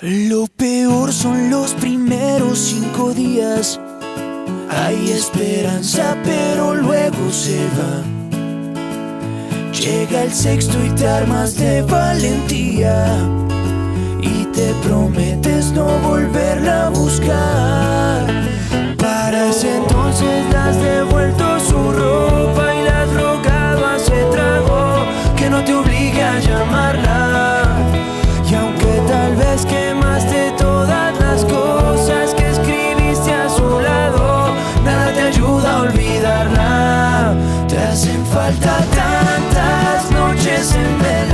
Lo peor son los primeros cinco días. Hay esperanza, pero luego se va. Llega el sexto y te armas de valentía. Y te prometes no volverla a buscar. Para ese entonces las de hacen falta tantas noches en verano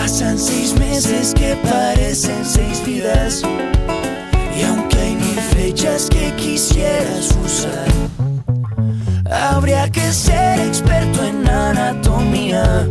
Pasan seis meses que parecen seis vidas. Y aunque hay mil fechas que quisieras usar, habría que ser experto en anatomía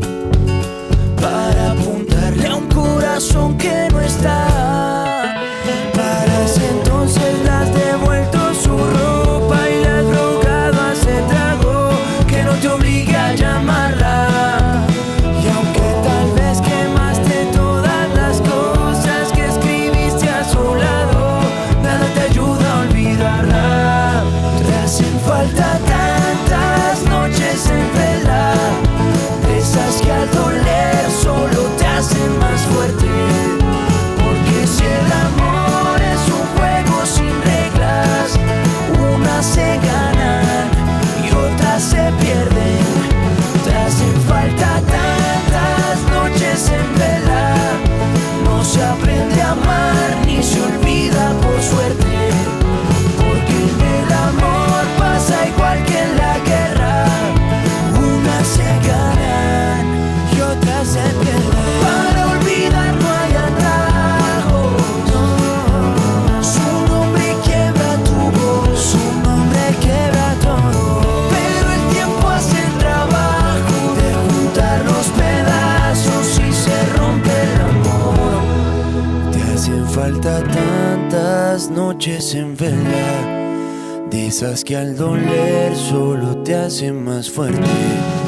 noches en vela, de esas que al doler solo te hacen más fuerte.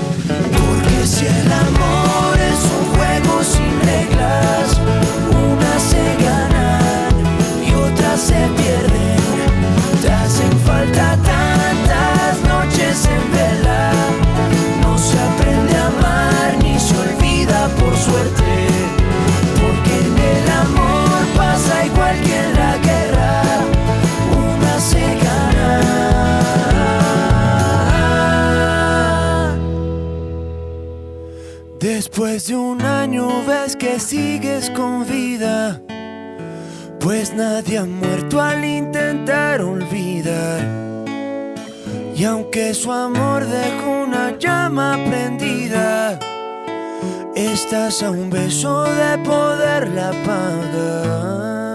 Después de un año ves que sigues con vida, pues nadie ha muerto al intentar olvidar. Y aunque su amor dejó una llama prendida, estás a un beso de poderla apagar.